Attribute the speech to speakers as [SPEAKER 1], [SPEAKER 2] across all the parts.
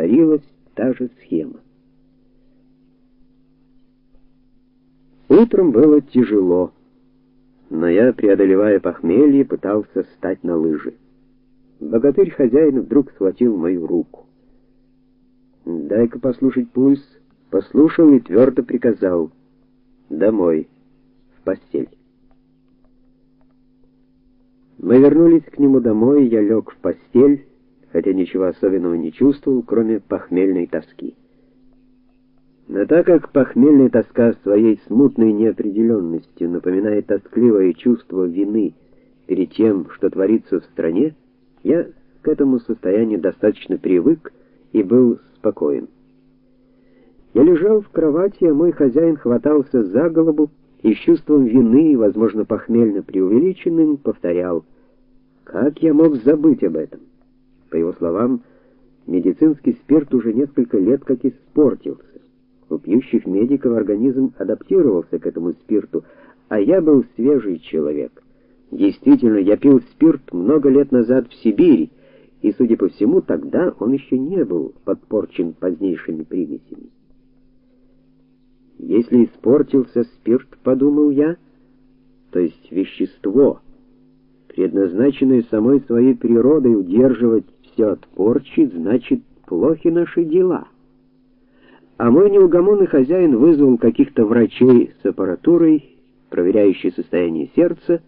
[SPEAKER 1] повторилась та же схема. Утром было тяжело, но я, преодолевая похмелье, пытался встать на лыжи. Богатырь-хозяин вдруг схватил мою руку. «Дай-ка послушать пульс». Послушал и твердо приказал: "Домой, в постель". Мы вернулись к нему домой, я лег в постель, хотя ничего особенного не чувствовал, кроме похмельной тоски. Но так как похмельная тоска своей смутной неопределенностью напоминает тоскливое чувство вины перед тем, что творится в стране, я к этому состоянию достаточно привык и был спокоен. Я лежал в кровати, а мой хозяин хватался за голову и с чувством вины, возможно, похмельно преувеличенным, повторял: "Как я мог забыть об этом?" По его словам, медицинский спирт уже несколько лет как испортился. У пьющих медиков организм адаптировался к этому спирту, а я был свежий человек. Действительно, я пил спирт много лет назад в Сибири, и, судя по всему, тогда он еще не был подпорчен позднейшими примесями. Если испортился спирт, подумал я, то есть вещество, предназначенное самой своей природой удерживать все от порчи, значит, плохи наши дела. А мой неугомонный хозяин вызвал каких-то врачей с аппаратурой, проверяющей состояние сердца,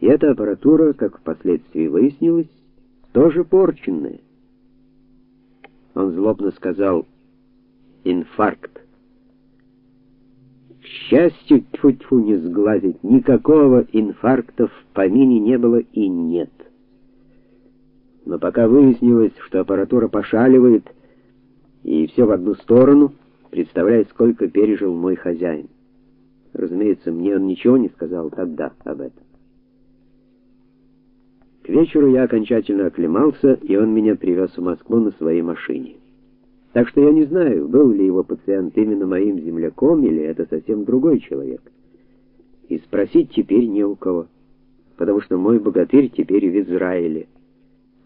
[SPEAKER 1] и эта аппаратура, как впоследствии выяснилось, тоже порченная. Он злобно сказал: "Инфаркт". К счастью, тьфу-тьфу не сглазить, никакого инфаркта в помине не было и нет. Но пока выяснилось, что аппаратура пошаливает, и все в одну сторону, представляя, сколько пережил мой хозяин. Разумеется, мне он ничего не сказал тогда об этом. К вечеру я окончательно оклемался, и он меня привез в Москву на своей машине. Так что я не знаю, был ли его пациент именно моим земляком или это совсем другой человек. И спросить теперь не у кого, потому что мой богатырь теперь в Израиле.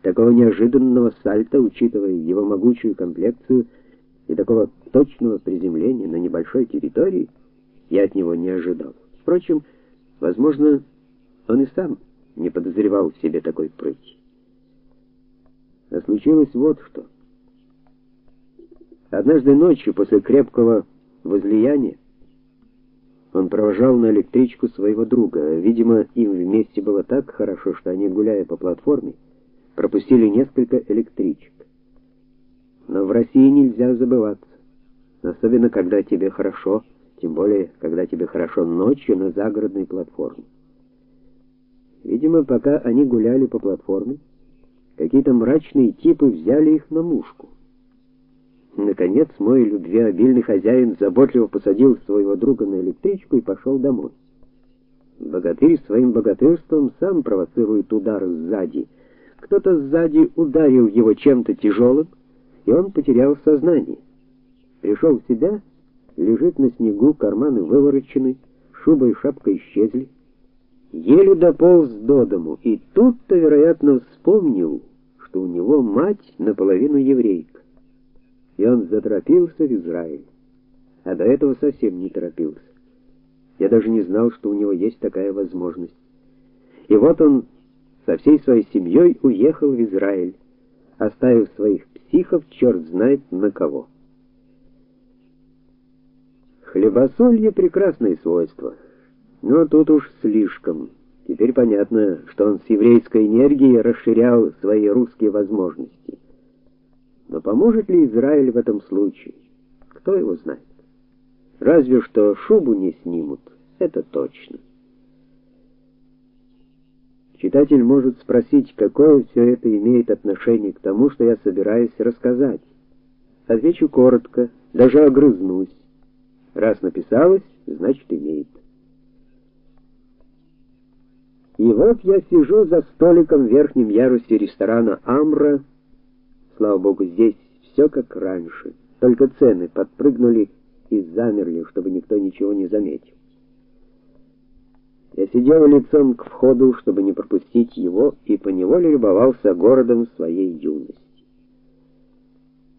[SPEAKER 1] Такого неожиданного сальта, учитывая его могучую комплекцию и такого точного приземления на небольшой территории, я от него не ожидал. Впрочем, возможно, он и сам не подозревал в себе такой прыти. А случилось вот что. Однажды ночью после крепкого возлияния он провожал на электричку своего друга. Видимо, им вместе было так хорошо, что они, гуляя по платформе, пропустили несколько электричек. Но в России нельзя забываться, особенно когда тебе хорошо, тем более когда тебе хорошо ночью на загородной платформе. Видимо, пока они гуляли по платформе, какие-то мрачные типы взяли их на мушку. Наконец, мой любвеобильный хозяин заботливо посадил своего друга на электричку и пошел домой. Богатырь своим богатырством сам провоцирует удар сзади. Кто-то сзади ударил его чем-то тяжелым, и он потерял сознание. Пришел в себя, лежит на снегу, карманы выворочены, шуба и шапка исчезли. Еле дополз до дому, и тут-то, вероятно, вспомнил, что у него мать наполовину еврейка и он заторопился в Израиль. А до этого совсем не торопился. Я даже не знал, что у него есть такая возможность. И вот он со всей своей семьей уехал в Израиль, оставив своих психов черт знает на кого. Хлебосолье прекрасное свойство. Но тут уж слишком. Теперь понятно, что он с еврейской энергией расширял свои русские возможности. Но поможет ли Израиль в этом случае? Кто его знает? Разве что шубу не снимут, это точно. Читатель может спросить, какое все это имеет отношение к тому, что я собираюсь рассказать. Отвечу коротко, даже огрызнусь. Раз написалось, значит имеет. И вот я сижу за столиком в верхнем ярусе ресторана Амра Слава богу, здесь все как раньше. Только цены подпрыгнули и замерли, чтобы никто ничего не заметил. Я сидел лицом к входу, чтобы не пропустить его, и поневоле любовался городом своей юности.